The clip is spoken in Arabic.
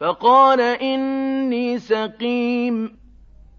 فَقَالَ إِنِّي سَقِيمٌ.